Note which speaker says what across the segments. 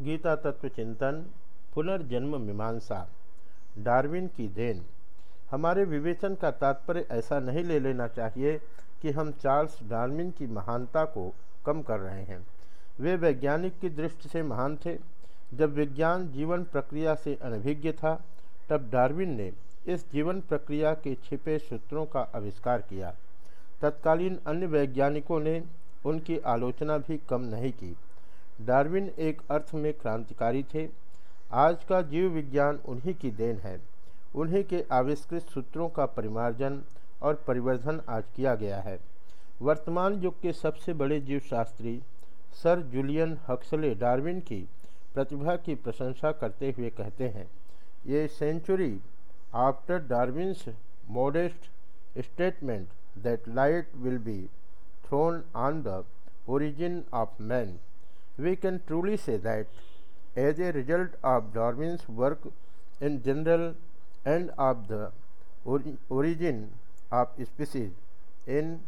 Speaker 1: गीता तत्व चिंतन, पुनर्जन्म मीमांसा, डार्विन की देन। हमारे विवेचन का तात्पर्य ऐसा नहीं ले लेना चाहिए कि हम चार्ल्स डार्विन की महानता को कम कर रहे हैं। वे वैज्ञानिक की दृष्टि से महान थे। जब विज्ञान जीवन प्रक्रिया से अनभिज्ञ था, तब डार्विन ने इस जीवन प्रक्रिया के छिपे सूत्रों का आविष्कार किया। तत्कालीन अन्य वैज्ञानिकों ने उनकी आलोचना भी कम नहीं की। डार्विन एक अर्थ में क्रांतिकारी थे। आज का जीव विज्ञान उन्हीं की देन है। उन्हीं के आविष्कृत सूत्रों का परिमार्जन और परिवर्धन आज किया गया है। वर्तमान युग के सबसे बड़े जीवशास्त्री सर जूलियन हक्सले डार्विन की प्रतिभा की प्रशंसा करते हुए कहते हैं, ये century after Darwin's modest statement that light will be thrown on the origin of man. We can truly say that as a result of Darwin's work in general and of the ori origin of species in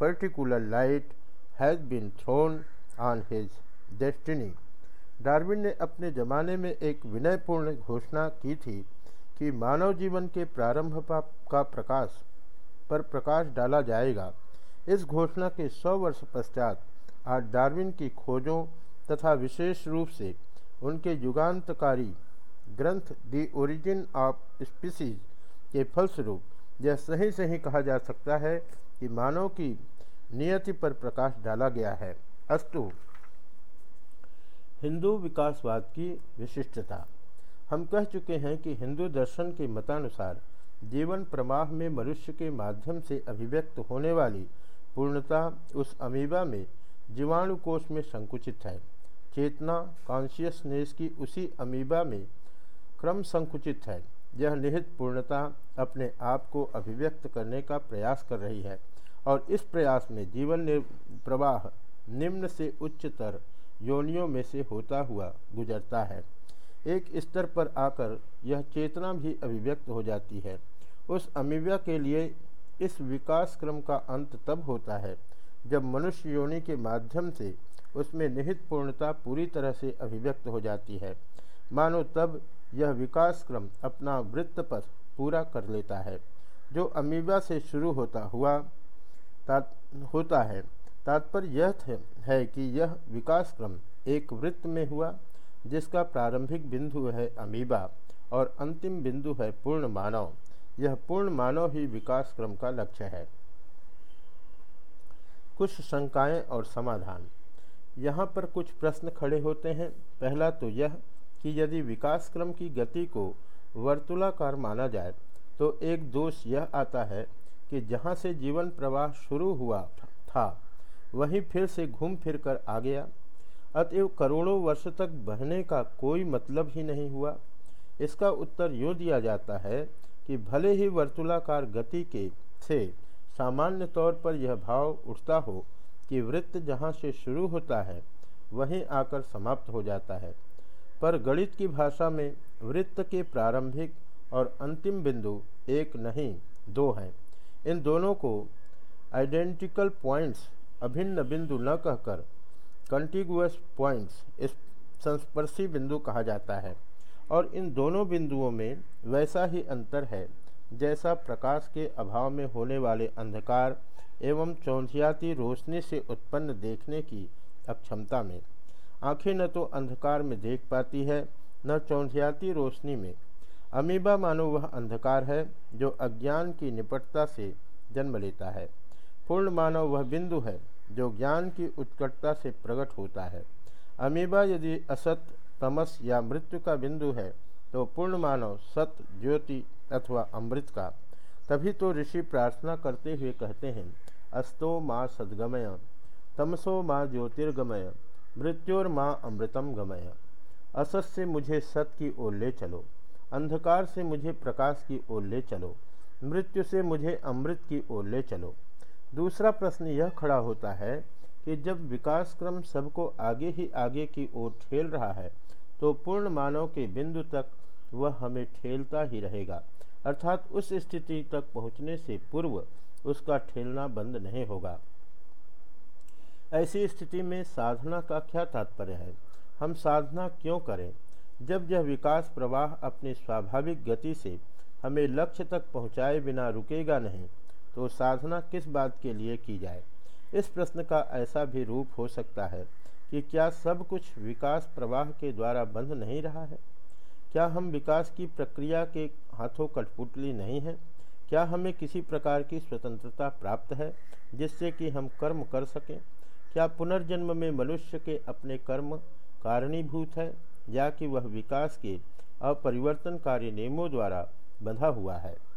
Speaker 1: particular light has been thrown on his destiny. Darwin ने अपने ज़माने में एक विनयपूर्ण घोषणा की थी कि मानव जीवन के प्रारंभ का प्रकाश पर प्रकाश डाला जाएगा इस घोषणा के सौ वर्ष पश्चात आज डार्विन की खोजों तथा विशेष रूप से उनके युगांतकारी ग्रंथ दी ओरिजिन ऑफ़ स्पीसीज के फलस्वरूप, यह सही सही कहा जा सकता है कि मानव की नियति पर प्रकाश डाला गया है। अस्तु, हिंदू विकासवाद की विशिष्टता। हम कह चुके हैं कि हिंदू दर्शन के मतानुसार जीवन प्रवाह में मनुष्य के माध्यम से अभिव्यक्त होने वाली पूर्णता उस अमीबा में जीवाणु कोष में संकुचित है। चेतना कॉन्शियसनेस की उसी अमीबा में क्रम संकुचित है। यह निहित पूर्णता अपने आप को अभिव्यक्त करने का प्रयास कर रही है और इस प्रयास में जीवन प्रवाह निम्न से उच्चतर योनियों में से होता हुआ गुजरता है। एक स्तर पर आकर यह चेतना भी अभिव्यक्त हो जाती है। उस अमीबा के लिए इस विकास क्रम का अंत तब होता है जब मनुष्य योनि के माध्यम से उसमें निहित पूर्णता पूरी तरह से अभिव्यक्त हो जाती है। मानो तब यह विकास क्रम अपना वृत्त पथ पूरा कर लेता है। जो अमीबा से शुरू होता हुआ तात, होता है, तात्पर्य यह है कि यह विकास क्रम एक वृत्त में हुआ, जिसका प्रारंभिक बिंदु है अमीबा और अंतिम बिंदु है पूर्ण मानव। यह पूर्ण मानव ही विकास क्रम का लक्ष्य है। कुछ शंकाएँ और समाधान। यहाँ पर कुछ प्रश्न खड़े होते हैं। पहला तो यह कि यदि विकास क्रम की गति को वर्तुलाकार माना जाए तो एक दोष यह आता है कि जहाँ से जीवन प्रवाह शुरू हुआ था, वहीं फिर से घूम फिर कर आ गया। अतएव करोड़ों वर्ष तक बहने का कोई मतलब ही नहीं हुआ। इसका उत्तर यूँ दिया जाता है कि भले ही वर्तुलाकार गति के से सामान्य तौर पर यह भाव उठता हो कि वृत्त जहाँ से शुरू होता है, वहीं आकर समाप्त हो जाता है। पर गणित की भाषा में वृत्त के प्रारंभिक और अंतिम बिंदु एक नहीं, दो हैं। इन दोनों को आइडेंटिकल पॉइंट्स अभिन्न बिंदु न कहकर कंटिगुअस पॉइंट्स इस संस्पर्शी बिंदु कहा जाता है। और इन दोनों बिंदुओं में वैसा ही अंतर है, जैसा प्रकाश के अभाव में होने वाले अंधकार एवं चौंधियाती रोशनी से उत्पन्न देखने की अक्षमता में। आँखें न तो अंधकार में देख पाती है, न चौंधियाती रोशनी में। अमीबा मानो वह अंधकार है, जो अज्ञान की निपटता से जन्म लेता है। पूर्ण मानव वह बिंदु है, जो ज्ञान की उत्कटता से प्रकट होता है। अमीबा यदि असत, तमस या मृत्यु का बिंदु है तो पूर्ण मानव सत, ज्योति अथवा अमृत का तभी तो ऋषि प्रार्थना करते हुए कहते हैं, अस्तो माँ सद्गमय, तमसो माँ ज्योतिर्गमय, मृत्योर माँ अमृतम गमय। असत से मुझे सत की ओर ले चलो, अंधकार से मुझे प्रकाश की ओर ले चलो, मृत्यु से मुझे अमृत की ओर ले चलो। दूसरा प्रश्न यह खड़ा होता है कि जब विकास क्रम सबको आगे ही आगे की ओर ठेल रहा है तो पूर्ण मानव के बिंदु तक वह हमें ठेलता ही रहेगा। अर्थात उस स्थिति तक पहुँचने से पूर्व उसका ठेलना बंद नहीं होगा। ऐसी स्थिति में साधना का क्या तात्पर्य है? हम साधना क्यों करें? जब यह विकास प्रवाह अपनी स्वाभाविक गति से हमें लक्ष्य तक पहुँचाए बिना रुकेगा नहीं तो साधना किस बात के लिए की जाए? इस प्रश्न का ऐसा भी रूप हो सकता है कि क्या सब कुछ विकास प्रवाह के द्वारा बंध नहीं रहा है? क्या हम विकास की प्रक्रिया के हाथों कठपुतली नहीं हैं? क्या हमें किसी प्रकार की स्वतंत्रता प्राप्त है, जिससे कि हम कर्म कर सकें? क्या पुनर्जन्म में मनुष्य के अपने कर्म कारणीभूत है, या कि वह विकास के अपरिवर्तनकारी नियमों द्वारा बंधा हुआ है?